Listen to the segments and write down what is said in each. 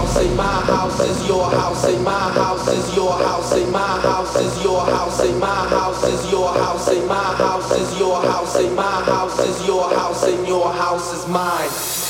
house, say my house is your house, say my house is your house, say my house is your house, say my house is your house, say my house is your house, say my house is your house, and your house is mine.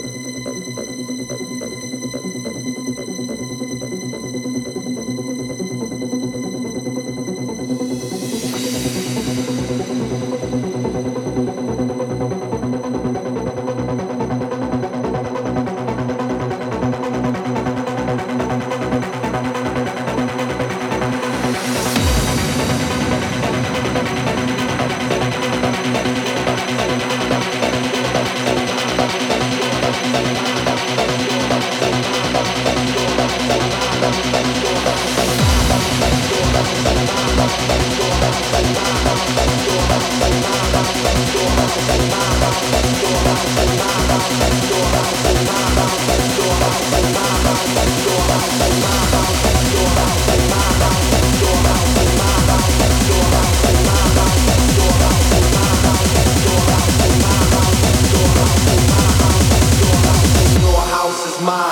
my